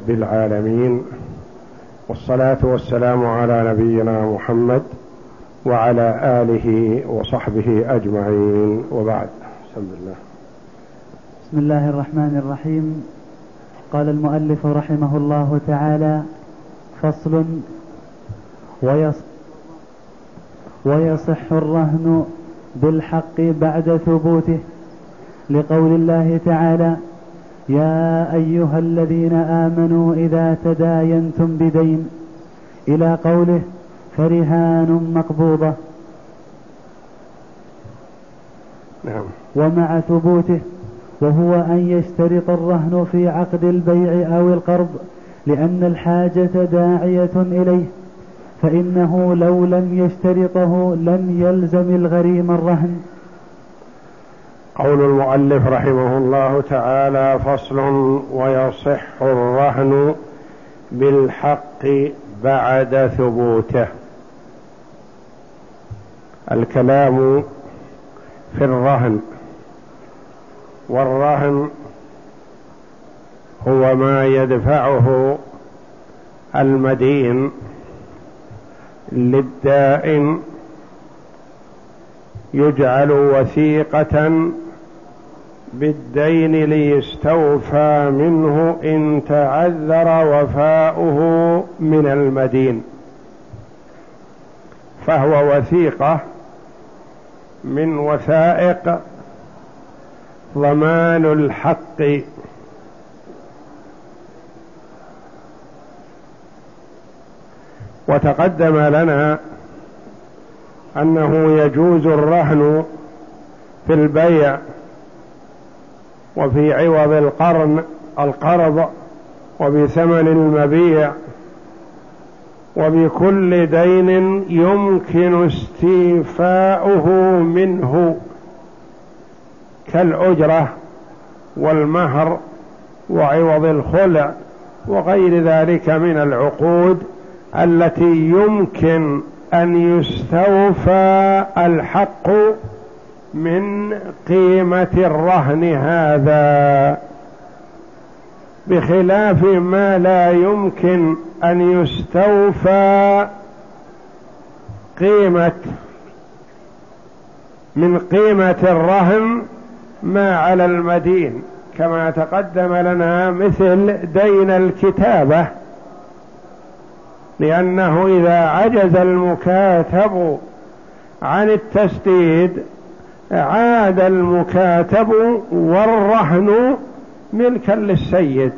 رب العالمين والصلاة والسلام على نبينا محمد وعلى آله وصحبه أجمعين وبعد. بسم الله بسم الله الرحمن الرحيم. قال المؤلف رحمه الله تعالى فصل ويص ويصح الرهن بالحق بعد ثبوته. لقول الله تعالى يا أيها الذين آمنوا إذا تداينتم بدين إلى قوله فرهان مقبوضة. نعم. ومع ثبوته وهو أن يشترط الرهن في عقد البيع أو القرض لأن الحاجة داعية إليه فإنه لو لم يشترطه لم يلزم الغريم الرهن. قول المؤلف رحمه الله تعالى فصل ويصح الرهن بالحق بعد ثبوته. الكلام في الرهن والرهن هو ما يدفعه المدين للدائن يجعل وثيقة بالدين ليستوفى منه إن تعذر وفاؤه من المدين. فهو وثيقة من وثائق ضمان الحق. وتقدم لنا أنه يجوز الرهن في البيع وفي عوض القرن القرض وبثمن المبيع وبكل دين يمكن استيفاؤه منه كالأجرة والمهر وعوض الخلع وغير ذلك من العقود التي يمكن أن يستوفى الحق من قيمة الرهن هذا بخلاف ما لا يمكن أن يستوفى قيمة من قيمة الرهن ما على المدين. كما تقدم لنا مثل دين الكتابة لأنه إذا عجز المكاتب عن التسديد عاد المكاتب والرهن ملكا للسيد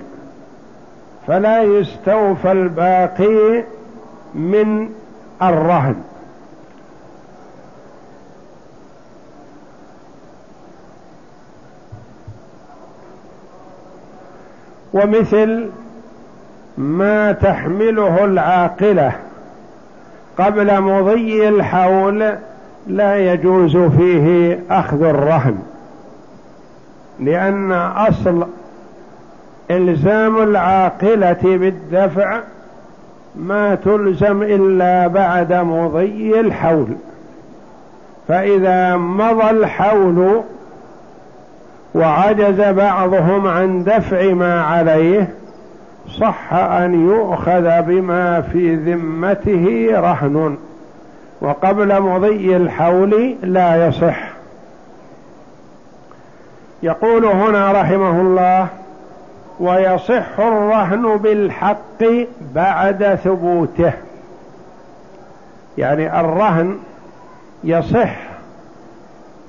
فلا يستوفى الباقي من الرهن. ومثل ما تحمله العاقلة قبل مضي الحول لا يجوز فيه أخذ الرهن لأن أصل إلزام العاقلة بالدفع ما تلزم إلا بعد مضي الحول. فإذا مضى الحول وعجز بعضهم عن دفع ما عليه صح أن يؤخذ بما في ذمته رهن. وقبل مضي الحول لا يصح. يقول هنا رحمه الله ويصح الرهن بالحق بعد ثبوته. يعني الرهن يصح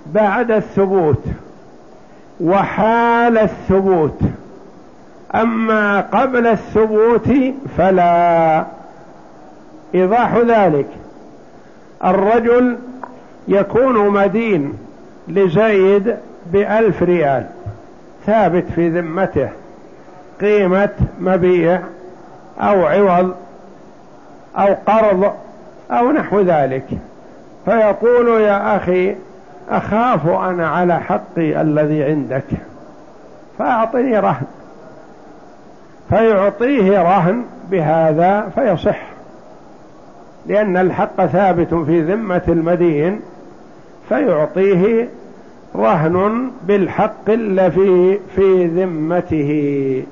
بعد الثبوت وحال الثبوت. أما قبل الثبوت فلا. إيضاح ذلك. الرجل يكون مدين لزيد بألف ريال ثابت في ذمته قيمة مبيع أو عوض أو قرض أو نحو ذلك. فيقول يا أخي أخاف أنا على حقي الذي عندك. فأعطني رهن. فيعطيه رهن بهذا فيصح. لأن الحق ثابت في ذمة المدين فيعطيه رهن بالحق الذي في ذمته.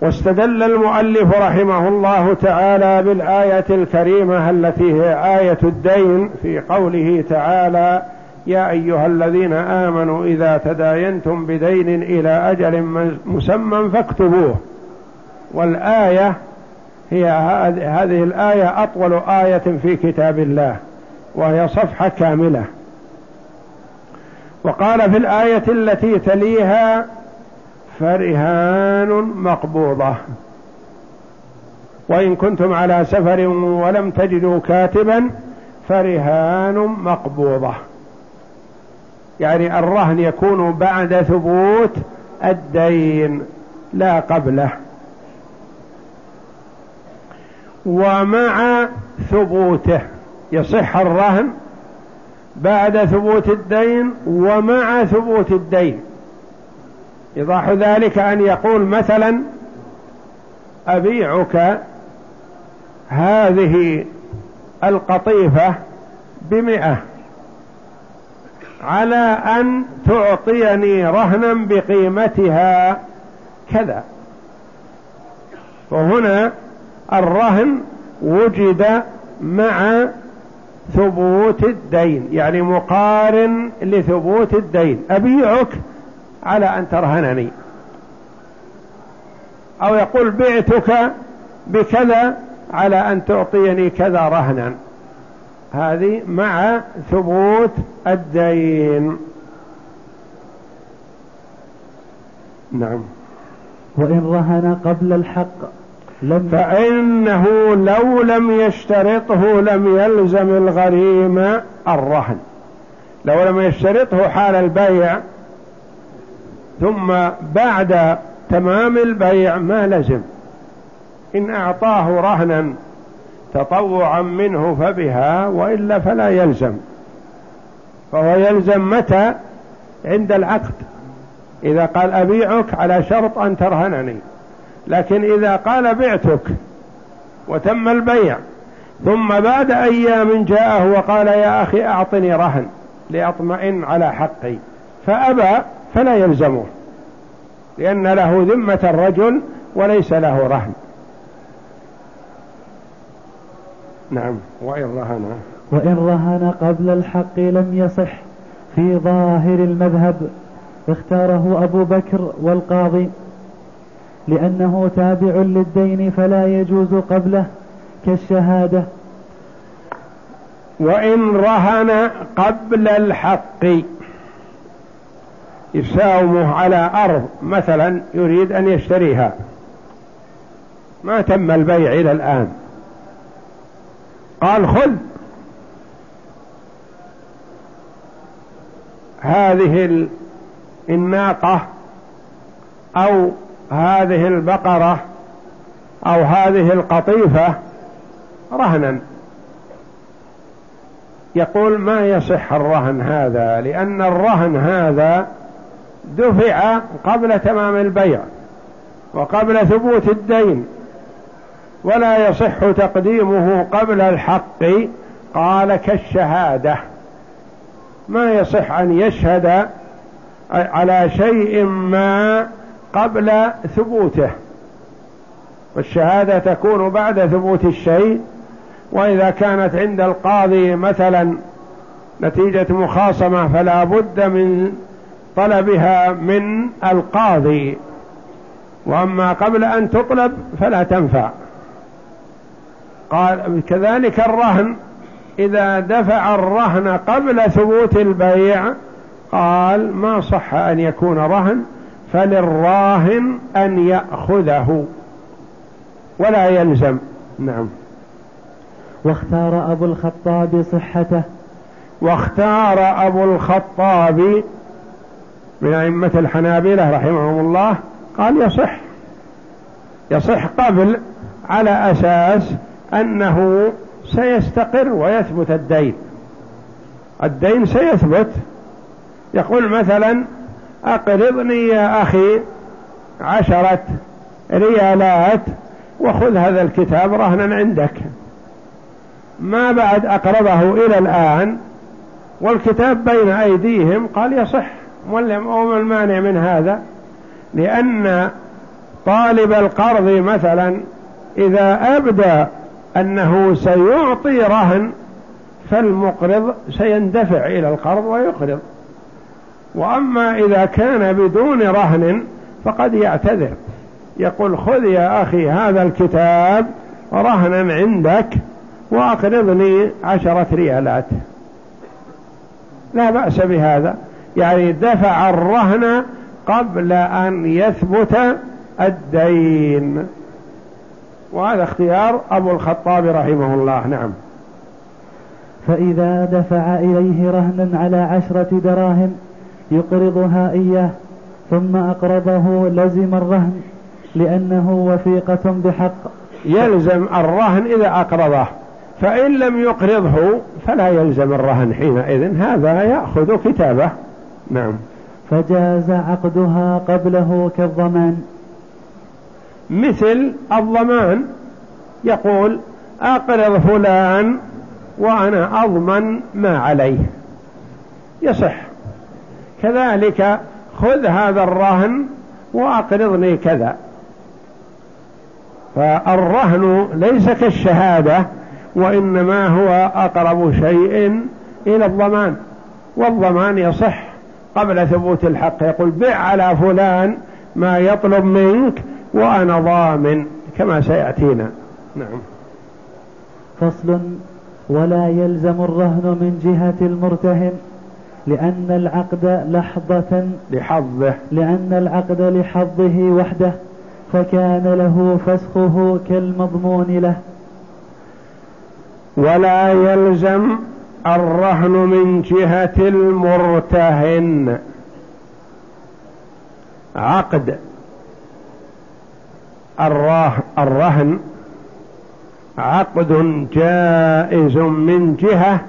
واستدل المؤلف رحمه الله تعالى بالآية الكريمة التي هي آية الدين في قوله تعالى يا أيها الذين آمنوا إذا تداينتم بدين إلى أجل مسمى فاكتبوه والآية هي هذه الآية أطول آية في كتاب الله وهي صفحة كاملة. وقال في الآية التي تليها فرهان مقبوضة. وإن كنتم على سفر ولم تجدوا كاتبا فرهان مقبوضة. يعني الرهن يكون بعد ثبوت الدين لا قبله. ومع ثبوته يصح الرهن بعد ثبوت الدين ومع ثبوت الدين. إيضاح ذلك أن يقول مثلا أبيعك هذه القطيفة بمئة على أن تعطيني رهنا بقيمتها كذا. وهنا الرهن وجد مع ثبوت الدين يعني مقارن لثبوت الدين. أبيعك على أن ترهنني. أو يقول بعتك بكذا على أن تعطيني كذا رهنا. هذه مع ثبوت الدين. نعم. وإن رهن قبل الحق فإنه لو لم يشترطه لم يلزم الغريم الرهن. لو لم يشترطه حال البيع ثم بعد تمام البيع ما لزم. إن أعطاه رهنا تطوعا منه فبها وإلا فلا يلزم. فهو يلزم متى؟ عند العقد. إذا قال أبيعك على شرط أن ترهنني. لكن إذا قال بعتك وتم البيع ثم بعد أيام جاءه وقال يا أخي أعطني رهن لأطمئن على حقي فأبى فلا يلزمه لأن له ذمة الرجل وليس له رهن. نعم. وإن رهن. وإن رهن قبل الحق لم يصح في ظاهر المذهب اختاره أبو بكر والقاضي. لأنه تابع للدين فلا يجوز قبله كالشهادة. وإن رهن قبل الحق يساومه على أرض مثلا يريد أن يشتريها. ما تم البيع إلى الآن. قال خذ. هذه الناقة أو هذه البقرة أو هذه القطيفة رهنا. يقول ما يصح الرهن هذا؟ لأن الرهن هذا دفع قبل تمام البيع وقبل ثبوت الدين ولا يصح تقديمه قبل الحق. قال كالشهادة. ما يصح أن يشهد على شيء ما قبل ثبوته. والشهادة تكون بعد ثبوت الشيء. وإذا كانت عند القاضي مثلا نتيجة مخاصمة فلا بد من طلبها من القاضي. وأما قبل أن تطلب فلا تنفع. قال كذلك الرهن إذا دفع الرهن قبل ثبوت البيع قال ما صح أن يكون رهن. فللراهن أن يأخذه ولا يلزم. نعم. واختار أبو الخطاب صحته. واختار أبو الخطاب من أئمة الحنابلة رحمهم الله. قال يصح. يصح قبل على أساس أنه سيستقر ويثبت الدين. الدين سيثبت. يقول مثلا أقرضني يا أخي عشرة ريالات وخذ هذا الكتاب رهنا عندك. ما بعد أقرضه إلى الآن والكتاب بين أيديهم قال يصح. وما المانع من هذا؟ لأن طالب القرض مثلا إذا أبدى أنه سيعطي رهن فالمقرض سيندفع إلى القرض ويقرض. وأما إذا كان بدون رهن فقد يعتذر. يقول خذ يا أخي هذا الكتاب رهنا عندك وأقرضني عشرة ريالات. لا بأس بهذا. يعني دفع الرهن قبل أن يثبت الدين. وهذا اختيار أبو الخطاب رحمه الله. نعم. فإذا دفع إليه رهنا على عشرة دراهم يقرضها إياه ثم أقرضه لزم الرهن لأنه وثيقة بحق. يلزم الرهن إذا أقرضه فإن لم يقرضه فلا يلزم الرهن حينئذ هذا يأخذ كتابه. نعم. فجاز عقدها قبله كالضمان. مثل الضمان يقول أقرض فلان وأنا أضمن ما عليه. يصح. كذلك خذ هذا الرهن وأقرضني كذا. فالرهن ليس كالشهادة وإنما هو أقرب شيء إلى الضمان والضمان يصح قبل ثبوت الحق. يقول بع على فلان ما يطلب منك وأنا ضامن كما سيأتينا. نعم. فصل. ولا يلزم الرهن من جهة المرتهن. لأن العقد لحظة. لحظة. لأن العقد لحظه وحده فكان له فسخه كالمضمون له. ولا يلزم الرهن من جهة المرتهن. عقد الرهن عقد جائز من جهة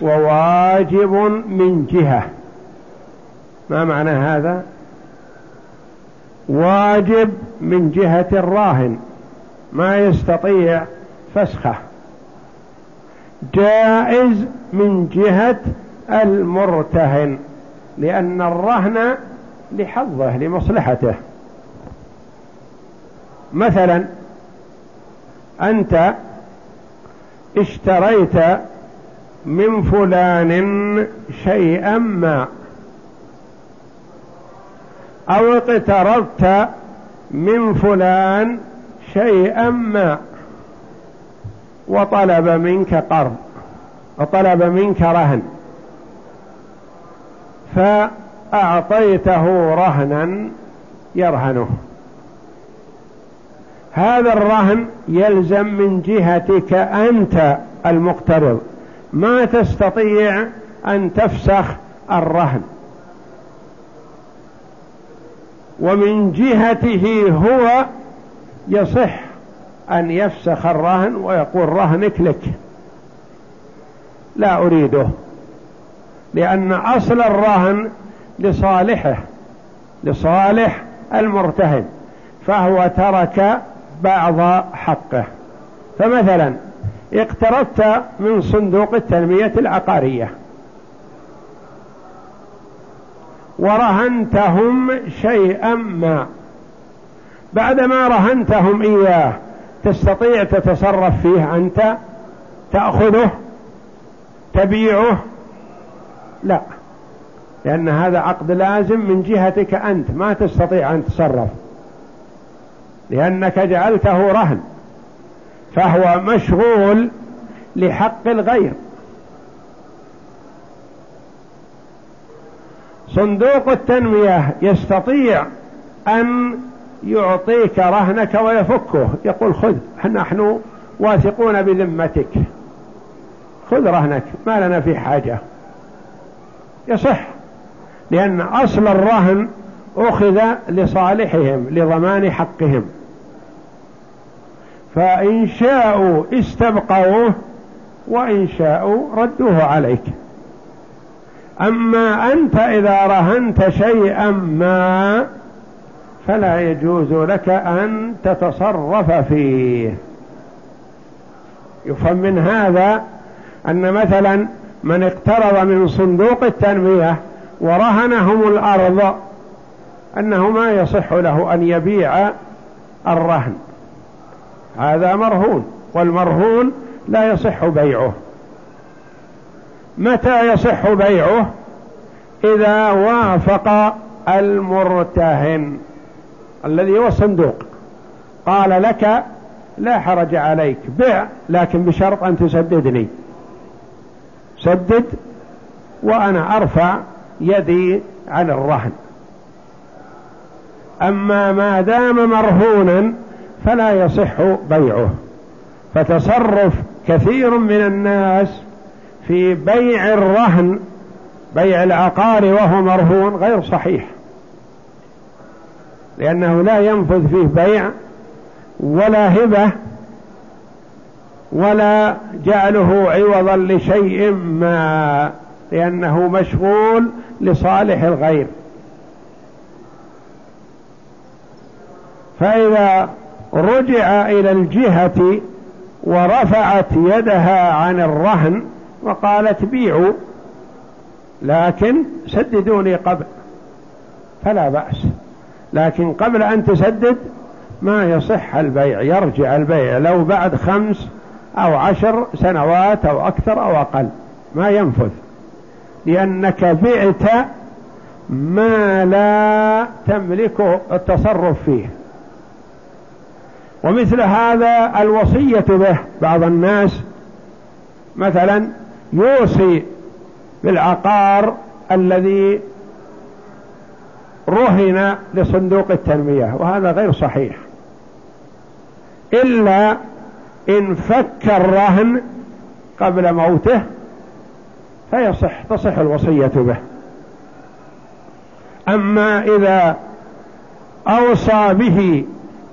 وواجب من جهة. ما معنى هذا؟ واجب من جهة الراهن. ما يستطيع فسخه. جائز من جهة المرتهن لأن الرهن لحظه لمصلحته. مثلا أنت اشتريت من فلان شيئا ما. أو اقترضت من فلان شيئا ما. وطلب منك قرض. وطلب منك رهن. فأعطيته رهنا يرهنه. هذا الرهن يلزم من جهتك أنت المقترض. ما تستطيع أن تفسخ الرهن. ومن جهته هو يصح أن يفسخ الرهن ويقول رهنك لك. لا أريده لأن أصل الرهن لصالحه لصالح المرتهن فهو ترك بعض حقه. فمثلا اقترضت من صندوق التنمية العقارية. ورهنتهم شيئا ما. بعدما رهنتهم إياه تستطيع تتصرف فيه أنت؟ تأخذه؟ تبيعه؟ لا. لأن هذا عقد لازم من جهتك أنت ما تستطيع أن تتصرف لأنك جعلته رهن. فهو مشغول لحق الغير. صندوق التنمية يستطيع أن يعطيك رهنك ويفكه. يقول خذ نحن واثقون بذمتك. خذ رهنك ما لنا في حاجة. يصح لأن أصل الرهن أخذ لصالحهم لضمان حقهم. فإن شاءوا استبقوه وإن شاءوا ردوه عليك. أما أنت إذا رهنت شيئا ما فلا يجوز لك أن تتصرف فيه. يفهم من هذا أن مثلا من اقترض من صندوق التنمية ورهنهم الأرض أنه ما يصح له أن يبيع الرهن. هذا مرهون والمرهون لا يصح بيعه. متى يصح بيعه؟ إذا وافق المرتهن الذي هو الصندوق قال لك لا حرج عليك بع لكن بشرط أن تسددني. سدد وأنا أرفع يدي عن الرهن. أما ما دام مرهونا فلا يصح بيعه. فتصرف كثير من الناس في بيع الرهن بيع العقار وهو مرهون غير صحيح. لأنه لا ينفذ فيه بيع ولا هبة ولا جعله عوضا لشيء ما لأنه مشغول لصالح الغير. فإذا رجع إلى الجهة ورفعت يدها عن الرهن وقالت بيعوا لكن سددوني قبل. فلا بأس. لكن قبل أن تسدد ما يصح البيع يرجع البيع لو بعد خمس أو عشر سنوات أو أكثر أو أقل. ما ينفذ. لأنك بعت ما لا تملك التصرف فيه. ومثل هذا الوصية به بعض الناس مثلا يوصي بالعقار الذي رهن لصندوق التنمية وهذا غير صحيح. إلا إن فك الرهن قبل موته فيصح تصح الوصية به. أما إذا أوصى به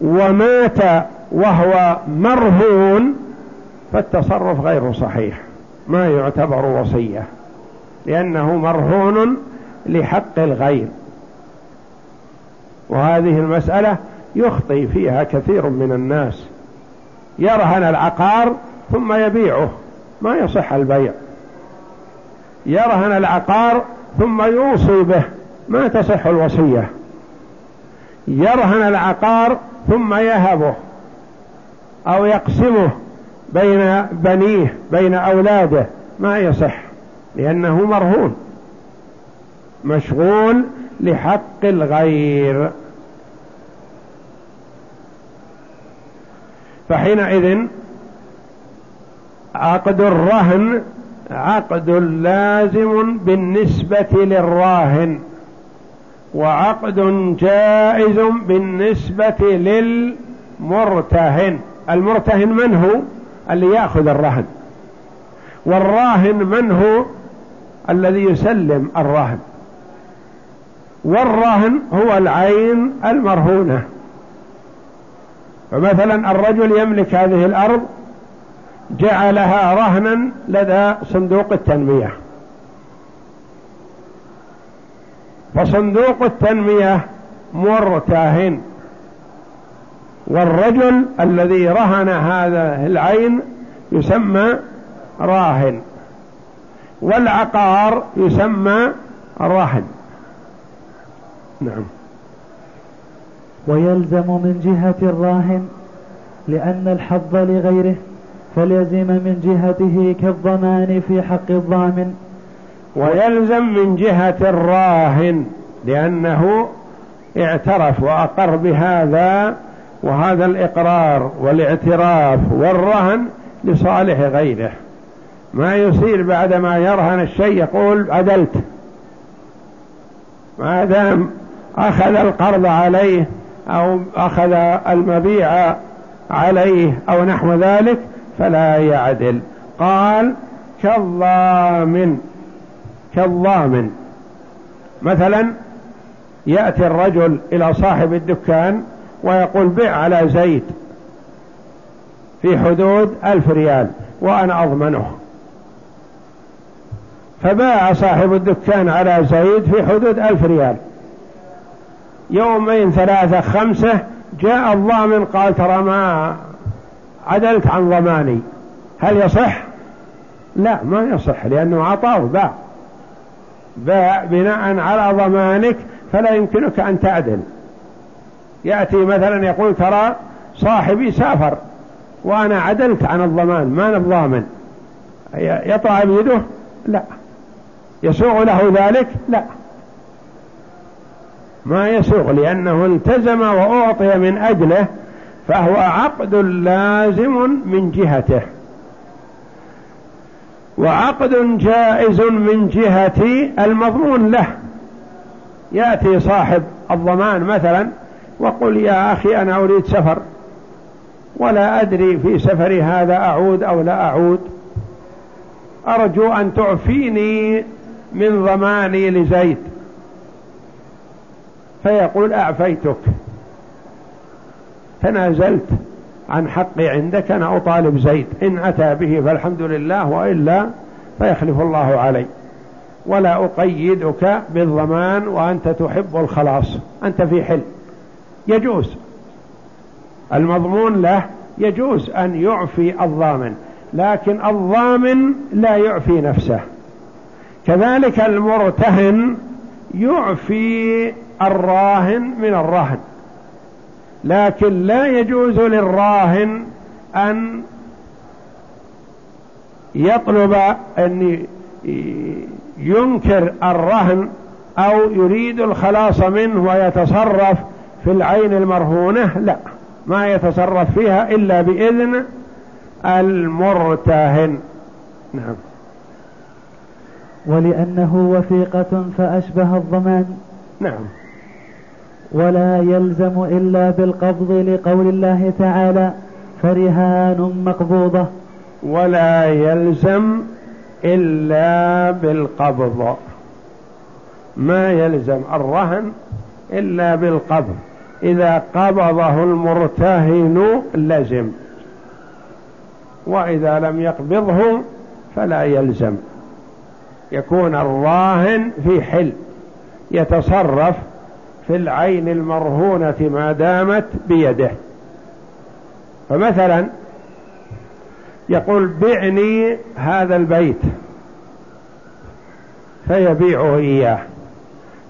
ومات وهو مرهون فالتصرف غير صحيح. ما يعتبر وصية لأنه مرهون لحق الغير. وهذه المسألة يخطي فيها كثير من الناس. يرهن العقار ثم يبيعه ما يصح البيع. يرهن العقار ثم يوصي به ما تصح الوصية. يرهن العقار ثم يهبه أو يقسمه بين بنيه بين أولاده. ما يصح لأنه مرهون. مشغول لحق الغير. فحينئذ عقد الرهن عقد لازم بالنسبة للراهن. وعقد جائز بالنسبة للمرتهن. المرتهن من هو؟ اللي يأخذ الرهن. والراهن من هو؟ الذي يسلم الرهن. والرهن هو العين المرهونة. فمثلا الرجل يملك هذه الأرض جعلها رهنا لدى صندوق التنمية. فصندوق التنمية مرتهن والرجل الذي رهن هذا العين يسمى راهن والعقار يسمى رهن نعم. ويلزم من جهة الراهن لأن الحظ لغيره فليزم من جهته كالضمان في حق الضامن. ويلزم من جهة الراهن لأنه اعترف وأقر بهذا وهذا الإقرار والاعتراف والرهن لصالح غيره. ما يصير بعدما يرهن الشيء يقول عدلت. ما دام أخذ القرض عليه أو أخذ المبيع عليه أو نحو ذلك فلا يعدل. قال كالضامن كالضامن. مثلا يأتي الرجل إلى صاحب الدكان ويقول بع على زيت في حدود ألف ريال وأنا أضمنه. فباع صاحب الدكان على زيد في حدود ألف ريال. يومين ثلاثة خمسة جاء الضامن قال ترى ما عدلت عن ضماني. هل يصح؟ لا ما يصح لأنه عطاه باع. بناء على ضمانك فلا يمكنك أن تعدل. يأتي مثلا يقول ترى صاحبي سافر وأنا عدلت عن الضمان ما الضامن؟ يطلع بيده؟ لا. يسوغ له ذلك؟ لا. ما يسوغ لأنه التزم وأعطي من أجله فهو عقد لازم من جهته. وعقد جائز من جهة المضمون له. يأتي صاحب الضمان مثلا وقل يا أخي أنا أريد سفر ولا أدري في سفري هذا أعود أو لا أعود. أرجو أن تعفيني من ضماني لزيد. فيقول أعفيتك. تنازلت. عن حقي عندك أنا أطالب زيد. إن أتى به فالحمد لله وإلا فيخلف الله علي. ولا أقيدك بالضمان وأنت تحب الخلاص. أنت في حل. يجوز. المضمون له يجوز أن يعفي الضامن لكن الضامن لا يعفي نفسه. كذلك المرتهن يعفي الراهن من الرهن. لكن لا يجوز للراهن أن يطلب أن ينكر الرهن أو يريد الخلاص منه ويتصرف في العين المرهونة لا ما يتصرف فيها إلا بإذن المرتهن. نعم. ولأنه وثيقة فأشبه الضمان. نعم. ولا يلزم إلا بالقبض لقول الله تعالى فرهان مقبوضة. ولا يلزم إلا بالقبض. ما يلزم الرهن إلا بالقبض. إذا قبضه المرتهن لزم. وإذا لم يقبضه فلا يلزم. يكون الراهن في حل يتصرف في العين المرهونة ما دامت بيده. فمثلا يقول بعني هذا البيت. فيبيعه إياه.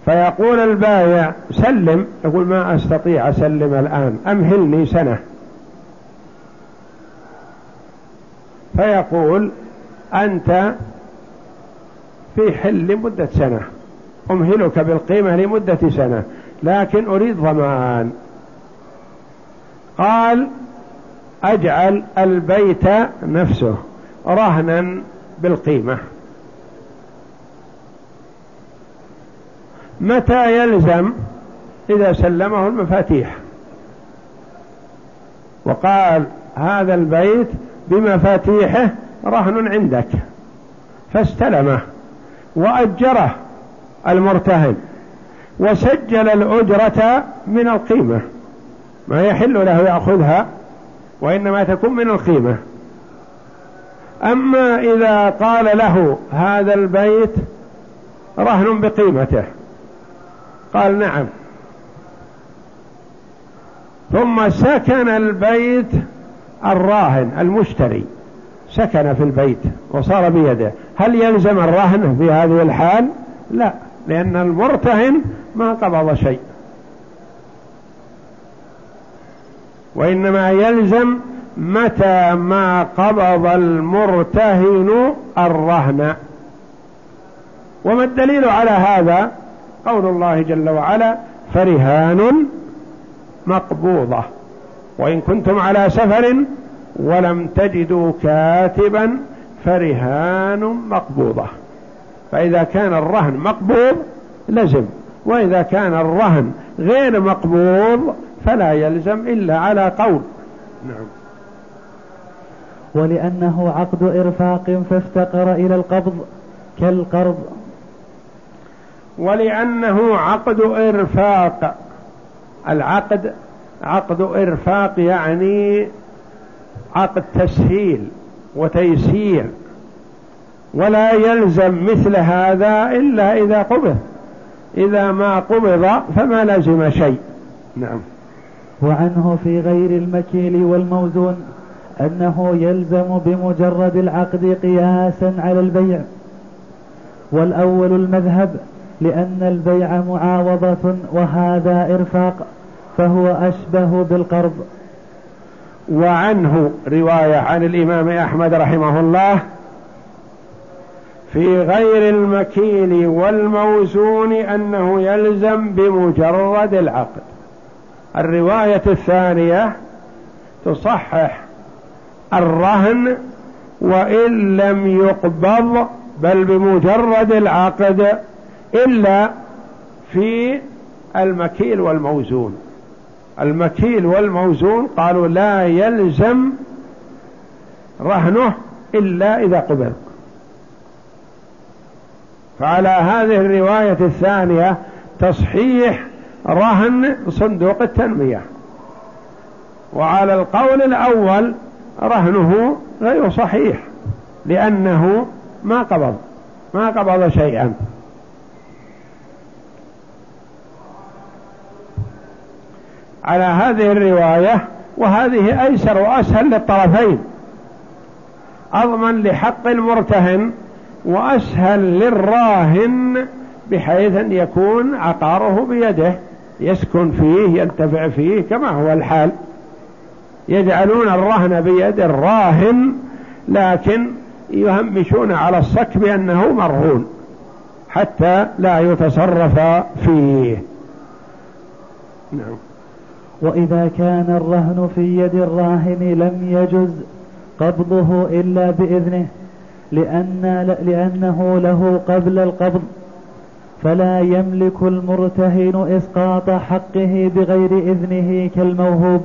فيقول البايع سلم. يقول ما أستطيع أسلم الآن. أمهلني سنة. فيقول أنت في حل لمدة سنة. أمهلك بالقيمة لمدة سنة. لكن أريد ضمان. قال أجعل البيت نفسه رهنا بالقيمة. متى يلزم؟ إذا سلمه المفاتيح. وقال هذا البيت بمفاتيحه رهن عندك. فاستلمه. وأجره المرتهن. وسجل الأجرة من القيمة. ما يحل له يأخذها وإنما تكون من القيمة. أما إذا قال له هذا البيت رهن بقيمته. قال نعم. ثم سكن البيت الراهن المشتري. سكن في البيت وصار بيده. هل يلزم الرهن في هذه الحال؟ لا لأن المرتهن ما قبض شيء. وإنما يلزم متى ما قبض المرتهن الرهن. وما الدليل على هذا؟ قول الله جل وعلا فرهان مقبوضة. وإن كنتم على سفر ولم تجدوا كاتبا فرهان مقبوضة. فإذا كان الرهن مقبوض لزم. وإذا كان الرهن غير مقبوض فلا يلزم إلا على قول. نعم. ولأنه عقد إرفاق فافتقر إلى القبض كالقرض. ولأنه عقد إرفاق. العقد عقد إرفاق يعني عقد تسهيل وتيسير. ولا يلزم مثل هذا إلا إذا قبض. إذا ما قبض فما لزم شيء. نعم. وعنه في غير المكيل والموزون أنه يلزم بمجرد العقد قياسا على البيع. والأول المذهب لأن البيع معاوضة وهذا إرفاق فهو أشبه بالقرض. وعنه رواية عن الإمام أحمد رحمه الله في غير المكيل والموزون أنه يلزم بمجرد العقد. الرواية الثانية تصحح الرهن وإن لم يقبض بل بمجرد العقد إلا في المكيل والموزون. المكيل والموزون قالوا لا يلزم رهنه إلا إذا قبض. فعلى هذه الرواية الثانية تصحيح رهن صندوق التنمية. وعلى القول الأول رهنه غير صحيح لأنه ما قبض ما قبض شيئا. على هذه الرواية وهذه أيسر وأسهل للطرفين أضمن لحق المرتهن وأسهل للراهن بحيث أن يكون عقاره بيده يسكن فيه ينتفع فيه كما هو الحال. يجعلون الرهن بيد الراهن لكن يهمشون على الصك بأنه مرهون حتى لا يتصرف فيه. نعم. وإذا كان الرهن في يد الراهن لم يجز قبضه إلا بإذنه لأن لأنه له قبل القبض. فلا يملك المرتهن إسقاط حقه بغير إذنه كالموهوب.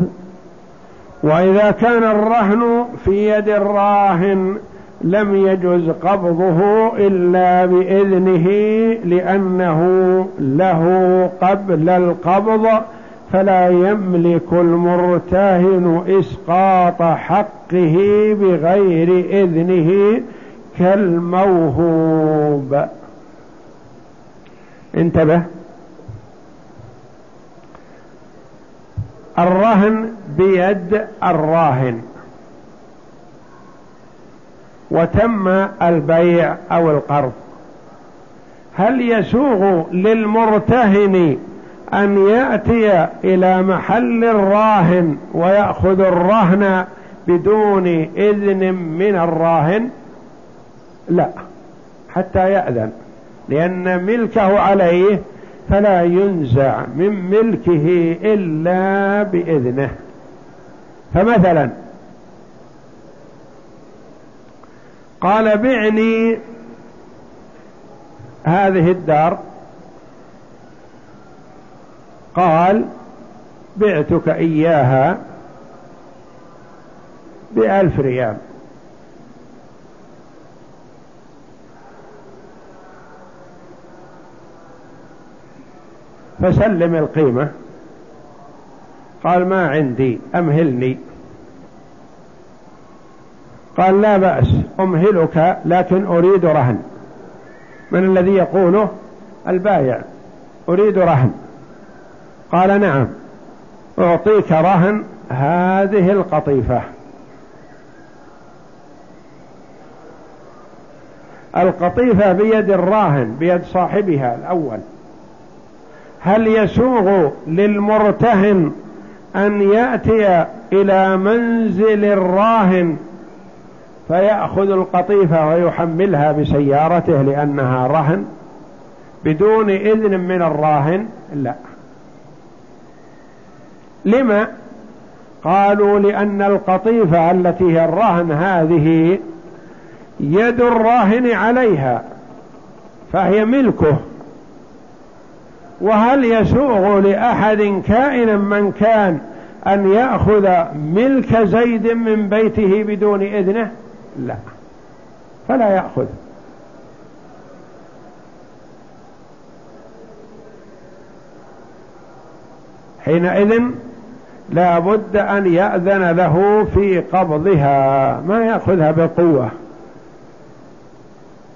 وإذا كان الرهن في يد الراهن لم يجز قبضه إلا بإذنه لأنه له قبل القبض فلا يملك المرتهن إسقاط حقه بغير إذنه كالموهوب. انتبه. الرهن بيد الراهن. وتم البيع أو القرض. هل يسوغ للمرتهن أن يأتي إلى محل الراهن ويأخذ الرهن بدون إذن من الراهن؟ لا. حتى يأذن. لأن ملكه عليه فلا ينزع من ملكه إلا بإذنه. فمثلا قال بعني هذه الدار. قال بعتك إياها بألف ريال. فسلم القيمة. قال ما عندي أمهلني. قال لا بأس أمهلك لكن أريد رهن. من الذي يقوله؟ البايع. أريد رهن. قال نعم أعطيك رهن هذه القطيفة. القطيفة بيد الراهن بيد صاحبها الأول. هل يسوغ للمرتهن أن يأتي إلى منزل الراهن فيأخذ القطيفة ويحملها بسيارته لأنها رهن بدون إذن من الراهن؟ لا. لما؟ قالوا لأن القطيفة التي هي الرهن هذه يد الراهن عليها فهي ملكه. وهل يسوغ لأحد كائنا من كان أن يأخذ ملك زيد من بيته بدون إذنه؟ لا. فلا يأخذ. حينئذ لا بد أن يأذن له في قبضها. ما يأخذها بقوة.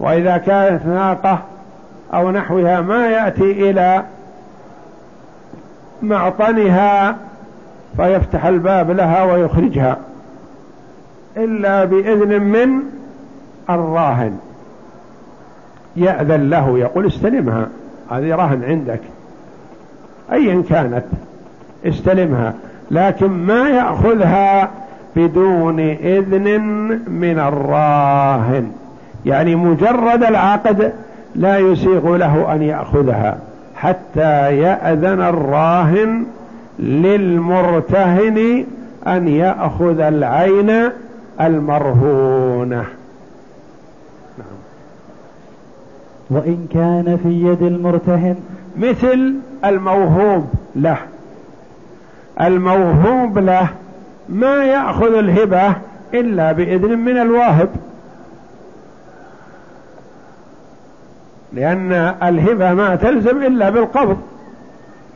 وإذا كانت ناقة أو نحوها ما يأتي إلى معطنها فيفتح الباب لها ويخرجها إلا بإذن من الراهن. يأذن له يقول استلمها. هذه رهن عندك. أيا كانت استلمها. لكن ما يأخذها بدون إذن من الراهن. يعني مجرد العقد لا يسيغ له أن يأخذها حتى يأذن الراهن للمرتهن أن يأخذ العين المرهونة. نعم. وإن كان في يد المرتهن مثل الموهوب له. الموهوب له ما يأخذ الهبة إلا بإذن من الواهب. لأن الهبة ما تلزم إلا بالقبض.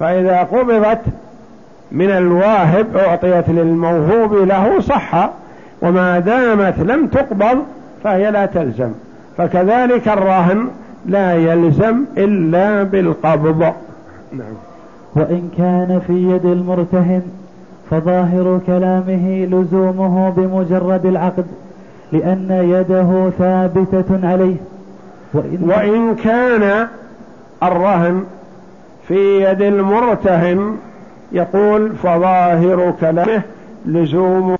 فإذا قبضت من الواهب أعطيت للموهوب له صح وما دامت لم تقبض فهي لا تلزم. فكذلك الراهن لا يلزم إلا بالقبض. نعم. وإن كان في يد المرتهن فظاهر كلامه لزومه بمجرد العقد لأن يده ثابتة عليه. وإن كان الرهن في يد المرتهن يقول فظاهر كلامه لزوم